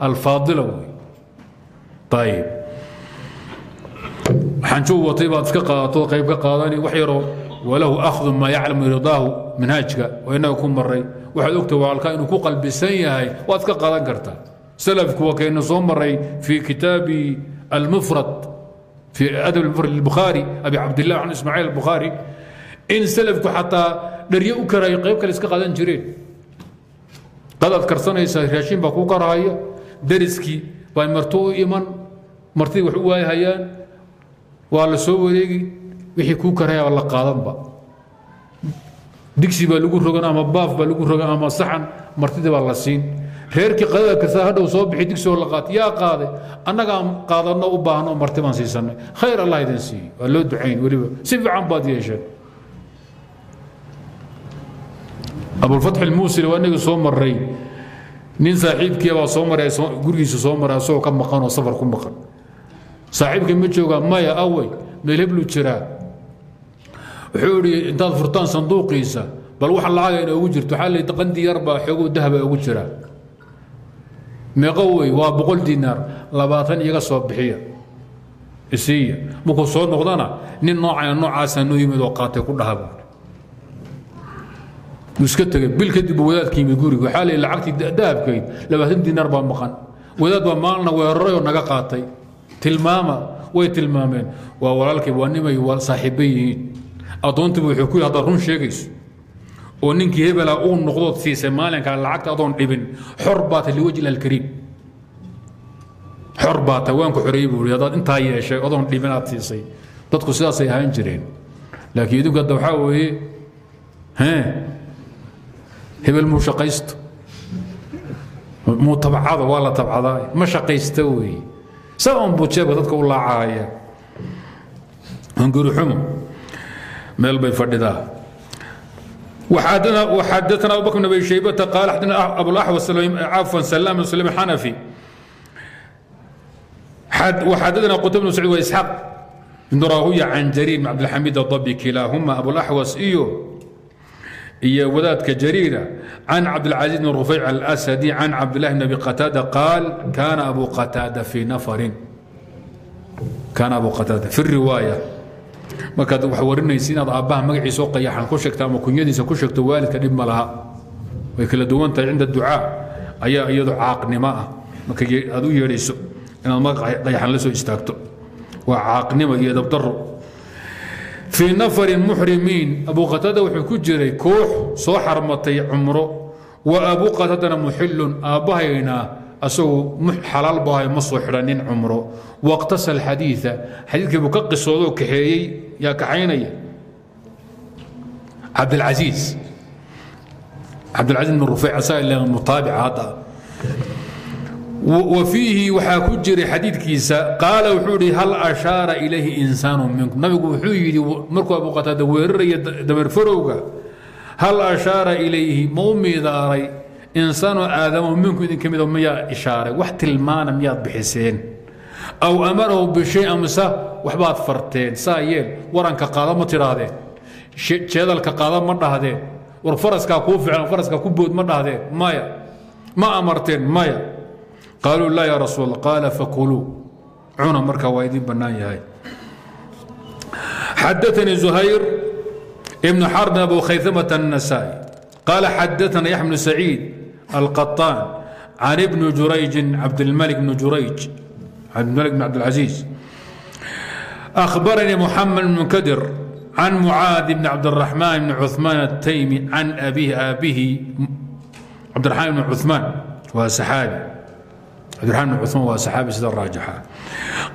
alfaadila wey. Ayib xanjuu watay baad iska qaadato qayb ka qaadani wax yaroo walahu akhdu maa yaclamu ridaahu minhaajka oo innaga ku maray. Waxaad ogtahay walaalkaa inuu ku qalbisan yahay waad iska qaadan kartaa slku waa kayna soo maray fii kitaabi almufrad fii adab mufrad lbukhaari abi cabdilah an ismaaciil bukhaari in salafku xataa dherye u karay qayb kale iska qaadan jireen qadaad karsanaysa raashin baa kuu karahaya dariskii baa marto u iman martidii wax u waayhayaan waa la soo wareegi wixii kuu karahaya la qaadanba digsi baa lagu rogan ama baaf baa lagu rogan ama saxan martidii baa la siin reerkii qadada kasta hadhow soo bixi digsigoo la qaatay. Yaa qaaday annagaan qaadanno u baahno marti baan siisanay khayr allah idin siiyo waa loo ducayn weliba. Si fiican baad yeesheen. Abulfatx ilmuusili waa inagii soo maray nin saaxiibkii baa soo maray gurigiisa soo maray asagoo ka maqan oo safar ku maqan. Saaxiibkii ma joogaa maya awey meel heblu jiraa wuxuu idhi intaad furtaan sanduuqiisa bal wax lacaga inoogu jirto. Waxaa la qandi yar baa xooguu dahaba ugu jiraa meeqo wey waa boqol dinaar labaatan iyaga soo bixiya. Isiiya. Markuu soo noqdana nin noocaya noocaasaa noo yimid oo qaatay ku dhaha buuri buu iska tegay. Bil kadib buu wadaadka yimid guriga. Waxaa la lacagtii dahabkayd labaatan dinaar baa maqan. Wadaad baa maalna weeraray oo naga qaatay. Tilmaama way tilmaameen. Waa walaalkay waa nimay saaxiiba yihiin. Addoontiiba wuxuu ku run sheegayso oo ninkii hebela uu noqdood siisay maalinkaa lacagta adoon dhibin xor liwajhi alkariim xor baata waan ku xoreeyey buu haddaad intaa yeeshay adoon dhibin aad siisay dadku sidaasay ahaan jireen. Laakiin idinku hadda waxaa weeye hee hebel muu shaqaysto? Muu tabcada waa la tabcadaa. Ma shaqaysta weeye. Saa buu jeebka dadka u laacahaya hungurixumo meel bay fadhidaa xadana abubakr bn abi shaybata qaal xadana abulaxwas cafan salaam sulaim xanafi waxadana qutayb bn saciid wa isxaaq ibn raahuya can jariir bn cabdilxamiid adabi kilaahuma abulaxwas iyo iyo wadaadka jariira can cabdilcaziiz bn rufayc alasadi can cabdillahi bn abi qataada qaal kaana abu qataada fi nafarin kaana abu qataada fi riwaaya markaad wax warinaysa inaad aabbaha magaciisa oo qayaxan ku sheegto ama kunyadiisa ku sheegto waalidka dhib ma laha. Way kala duwan tahay cinda ducaa. Ayaa iyadu caaqnimo ah. Marka aad u yeedhayso inaad magac qayaxan la soo istaagto. Waa caaqnimo iyo dabdaro fii nafarin muxrimiin abu qatada wuxuu ku jiray koox soo xarmatay cumro. Wa abu qatadana muxilun aabbahayna asagoo xalaal bahay ma soo xidhanin cumro. Waqtasa alxadiida xadiidkii buu ka qisoodoo kaxeeyey yaa kaxaynaya cabdilcasiis. Cabdilcasiis bin rufeyc asaga ila mutaabica hadda. Wa fiihi waxaa ku jiray xadiidkiisa qaala wuxuu yidhi hal ashaara ilayhi insaanu minkum? Nabigu wuxuu yidhi markuu abu qataada weeraraya dameerfarowga hal ashaara ilayhi ma u miidaaray insaanu aadamo minku idin ka mido miyaa ishaaray? Wax tilmaana miyaad bixiseen aw amarahu bishay amase waxbaad farteen saa yeel waranka qaada ma tidhaahdeen jeedalka qaada ma dhahdeen. War faraskaa kuu ficlan faraska ku bood dhahdeen. Maya ma amarteen maya. Qaaluu laa yaa rasuul qaala fakuluu. Cuna markaa waa idiin bannaan yahay. Xadaanii zuhayr ibnu xarbin abu khayamata الnasaai qaala xadaana yaxya bnu saciid alqaطaan can ibni jurayjin cabdilmalik bni jurayj abdimlk بn abdاlcaزiiز أhbarnii mxamed mnkdir can mucaadi bn cabdالرaحmaan bn cuثmaan الtaymi can abihi aabihi cabdiرaحmaan bn cuثmaan waa saxaabi cabdiرaحmaan bn cuثmaan waa saxaabi sida raajixa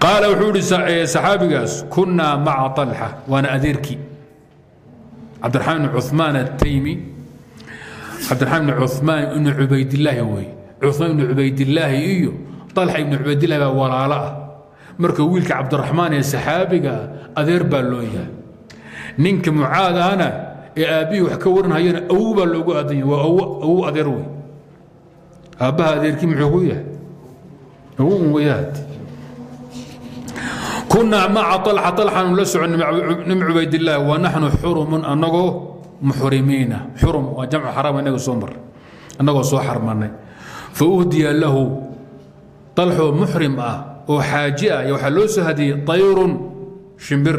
qaala wuxuu ihi saxaabigaas kunaa maca طalxa waana adeerkii cabdiraحmaan bn cuثmaan الtaymi cabdiraحmaan bn cuثmaan ibn cubaydilaahi wey cuثmaan ibn cubaydilaahi iyo dalxa ibnu cubaydillahi baa walaalo ah marka wiilka cabdiraxmaan ee saxaabiga adeer baa loo yahay. Ninka mucaad ahna ee aabbihii wax ka waranhayana awow baa loogu aadan yahay waa awow adeer wey aabbaha adeerkii muxuu ku yahay? Awow un weyaad kunaa maca طalxa طalxaanu la socon nim cubaydillaahi wa naxnu xurumun annagoo muxrimiina. Xurum waa jamcu xaraam inaga soo mar annagoo soo xarmanay fa dalxoo muxrim ah oo xaaji ah waxaa loo soo hadiyey tayrun shimbir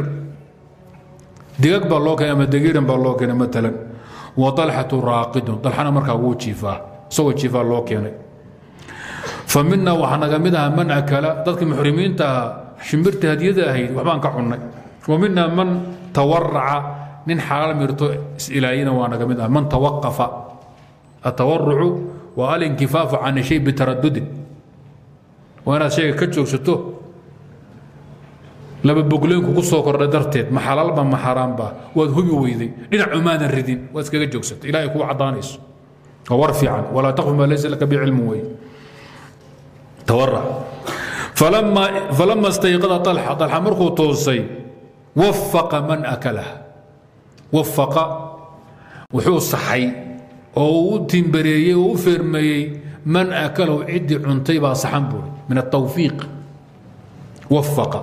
digag baa loo keenay ama dagiiran baa loo keenay maalan wa dalxatu raaqidun dalxana markaa wuu jiifaa isagoo jiifaa loo keenay fa mina waxaa naga mid aha man akala dadkii muxrimiinta ahaa shimbirta hadiyada ahayd waxbaan ka cunnay wa mina man tawaraca nin xalaal mirto isilaayina waa naga mid ah man tawaqafa atawarucu waa alinkifaafu can shay bitaradudin waa inaad shayga ka joogsato. Laba bogleynku ku soo kordhay darteed ma xalaalba ma xaaraamba waad hubi weyday. Dhinac umaadan ridin waad iskaga joogsatay ilahay kugu caddaanayso. Waa war fiican. Walaa taqfu maa laysa laka bicilmu wey. Tawarac falama istayqada طalxa طalxa markuu toosay wafaqa man akalaha. Wafaqa wuxuu saxay oo u timbareeyey oo u feermeeyey man akalahu ciddii cuntay baa saxan buuri min altawfiiq wafaqa.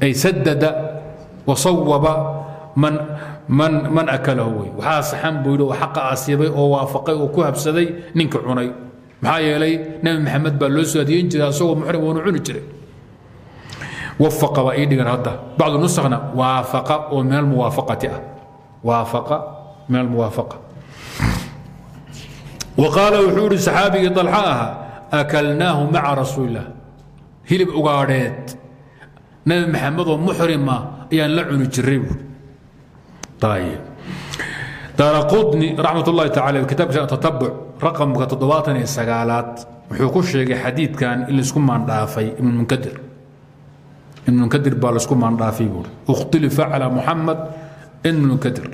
Ay sadada wasawaba man akalahu wey. Waxaa saxan buu yidhi oo xaqa asiibay oo waafaqay oo ku habsaday ninka cunay. Maxaa yeelay nebi maxamed baa loo soo hadiyeyn jiray asagoo muxrim woonu cuni jiray. Wafaqa baa ii dhigan hadda. Bacdu nusakna waafaqa oo min almuwaafaqati ah. Waafaqa min almuwaafaqa qaala wuxuu ihi saxaabigii dalx ahaa akalnaahu maca rasuulilah hilib ugaadheed nabi maxamedoo muxrima ayaan la cuni jiray daara qudni raxmat ullahi taala kitabka tatabuc raqamka toddobaatan iyo sagaalaad wuxuu ku sheegay xadiidkan in la isku maandhaafay ibnu munkadir ibnu munkadir baa la isku maandhaafay buuri ikhtilifa calaa muxamed ibnu munkadir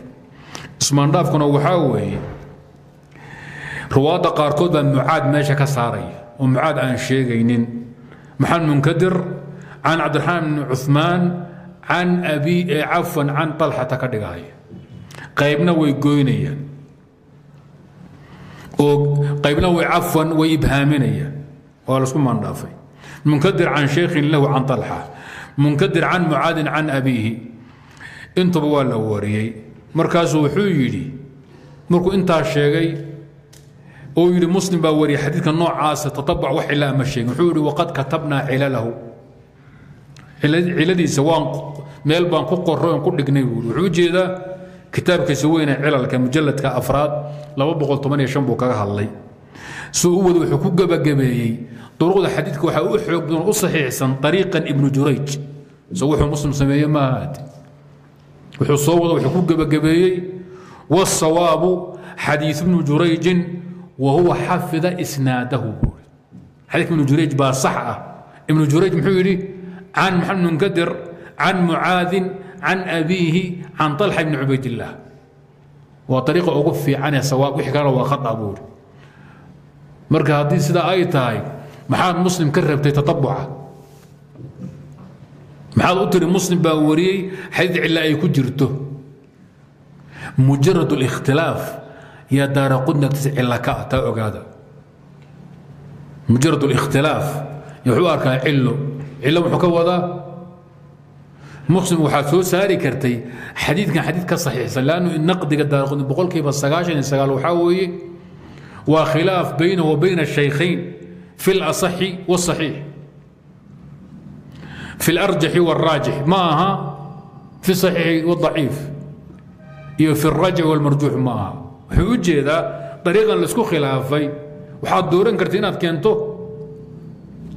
ismaandhaafkuna waxaa weeye ruwaadda qaarkood baa mucaad meesha ka saaraya oo mucaad aan sheegaynin. Maxamed munkadir? Can cabdiraxmaan bni cumaan can abi cafwan can alxata ka dhigahaya qaybna way goynayaan. Oo qaybna way cafwan way ibhaaminayaan. Waa la isku maandhaafay munkadir can shaykhin lahu can alxa munkadir can mucaadin can abiihi. Intuba waa la wariyey. Markaasuu wuxuu yidhi markuu intaas sheegay oo yidhi muslim baa wariyay xadiidka noocaasa tatabuc wax cilaa ma sheegin. Wuxuu yidhi waqad katabnaa cilalahu. Ciladiisa waan meel baan ku qorray oon ku dhignay buuri wuxuu u jeedaa kitaabkiisa weyne cilalka mujalladka afraad buu kaga hadlay. Suu u wada wuxuu ku gebagabeeyey duruqda xadiidka waxaa u xoog badan u saxiixsan ariiqan ibnu jurayj. So wuxuu muslim sameeye maaha wuxuu soo wada wuxuu ku gebagabeeyey wاsawaabu xadiiث ibnu jurayjin wa huwa xafida isnaadahu buuri xadiidka ibnu jurayj baa sax ah ibnu jurayj muxuu yidhi can maxamed munkadir can mucaadin can abiihi can طalxa bni cubaydillaah waa ariiqa ugu fiicanee sawaab wixii kalena waa khata buuri marka haddii sidaa ay tahay maxaad muslim ka rabtay tatabuca maxaad u tiri muslim baa wariyey xadiid cilla ay ku jirto mujarad اlاkhtilaaf yaa daara qudnagtiisa cilla ka ah taa ogaada mujarad اlاkhtilaaf wuxuu arkaa cillo cillo muxuu ka wadaa muslim waxaad soo saari kartay xadiidkan xadiid ka saxiixsan lannu naqdiga daara qudni boqolkiiba sagaashan iyo sagaal waxaa weeye waa khilaaf baynahu wa bayna الشhaykhayn fi اlaصaxi wالصaxiix في الأرجح والراجح ما أها في الصحيح والضعيف iyo في الراجح والمرجوح ma aha wuxuu u jeedaa ariiqan la isku khilaafay. Waxaad dooran karta inaad keento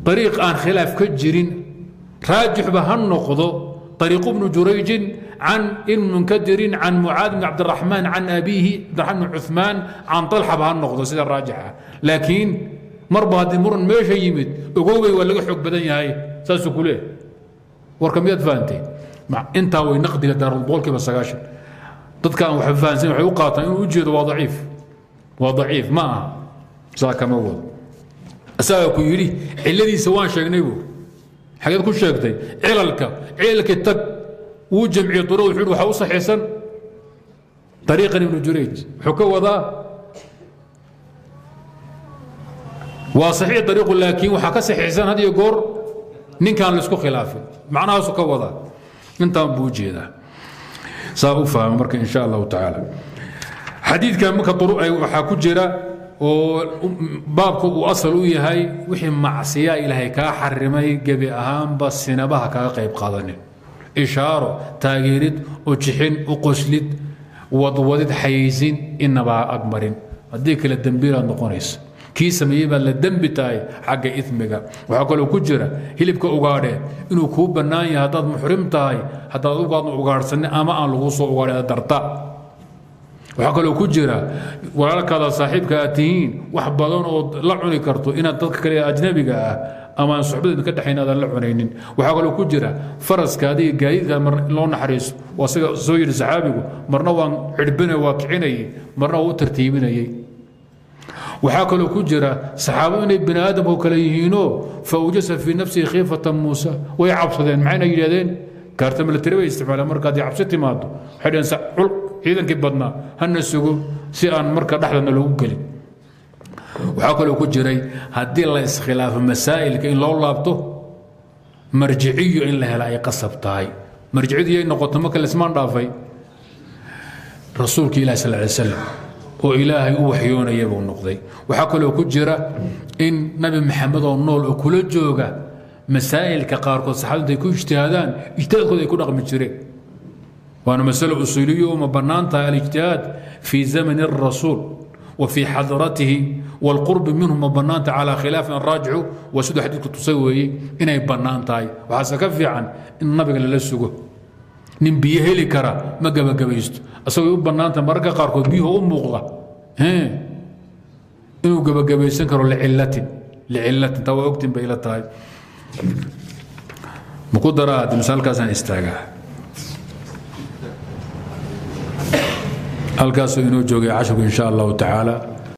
ariiq aan khilaaf ka jirin. Raajixba ha noqdo ariiqu bnu jurayjin can ibni munkadirin can mucaad bni cabdiraxmaan can abiihi cabdiramaan bn cumaan can alxaba ha noqdo sida raajixa. Laakiin marba haddii muran meesha yimid ogowgay waa laga xoog badan yahay. Saasuu ku leehay warka miyaad fahamtay? Intaa way naqdiga daarul boqolkiiba sagaashan dadkaan wa fahansan waxay u qaataan inuu ujeedo waa aciif waa daciif ma aha. Saa kama wado. Isagaa ku yidhi ciladiisa waan sheegnay buur xageed ku sheegtay cilalka cilalkii tag wuu jamciye duro wuxuu yidhi waxaa u saxiisan dariiqan ibnu jurayj wuxuu ka wadaa waa saxiix dariiqu laakiin waxaa ka saxiixsan had iyo goor ninkaan la isku khilaafin macnahaasuu ka wadaa. Intaan buu u jeedaa saa u fahma marka in sha allahu tacaala. Xadiidkan marka waxaa ku jira oo baabku uu asal u yahay wixii macsiyaa ilaahay kaa xarimay gebi ahaanba sinabaha kaga qayb qaadanin ishaaro taageerid u jixin u qoslid wadwadid xayaysin inabaa agmarin haddii kale dembiilaad noqonaysa kii sameeyey baad la dembi tahay xagga imiga waxaa kaloo ku jira hilibka ugaadhee inuu kuu bannaan yahay haddaad muxrim tahay haddaad ugaadna ugaadhsanin ama aan lagu soo ugaadhin darta. Waxaa kaloo ku jira walaalkaada saaxiibka aad tihiin wax badan oo la cuni karto inaad dadka kale ajnabiga ah ama aan ka dhexayn aadan la cunaynin. Waxaa kaloo ku jira faraskaada iyo gaadiidkaa mar loo naxariiso waa siga soo yidhi saxaabigu marna waan cidhbinay waa kicinayay marna waa u tartiibinayay waxaa kaloo ku jira saxaabadu inay bini aadamku kale yihiinoo fa awjasa fii nafsihi khiifata muusa. Way cabsadeen maxayna yidhahdeen kaarta militari bay isticmaaleen marka haddii cabsi timaado waxay dhaheen ciidankii badnaa hana sugo si aan marka dhexdana loogu gelin. Waxaa kaloo ku jiray haddii la iskhilaafo masaa'ilka in loo laabto marjiciyo in la hela ay qasab tahay. Marjiciyadu yay noqoto marka laismaan dhaafay? Rasuulka ilahi sal ly slam oo ilaahay u waxyoonaya buu noqday. Waxaa kaloo ku jira in nabi maxamed oo nool oo kula jooga masaa'ilka qaarkood saxaabintu ay ku ijtihaadaan ijtihaadkood ay ku dhaqmi jireen. Waana masalo usuuliyo uma bannaan tahay alijtihaad fii zamani arasuul wa fii xadratihi wاlqurbi minhu ma bannaan tahay calaa khilaafin araajicu waa siduu xadiidku tusay weeye inay bannaan tahay. Waxaase ka fiican in nabiga lala sugo. Nin biyo heli kara ma gebagabaysto asagoo u bannaanta mararka qaarkood biyuhu u muuqda. Inuu gebagabaysan karo licilatin licilatin taa waa ogtin bay ila tahay. Maku daraa haddi misaalkaasaan istaagaa. Halkaasuu inoo joogay cashirku in sha allahu tacaala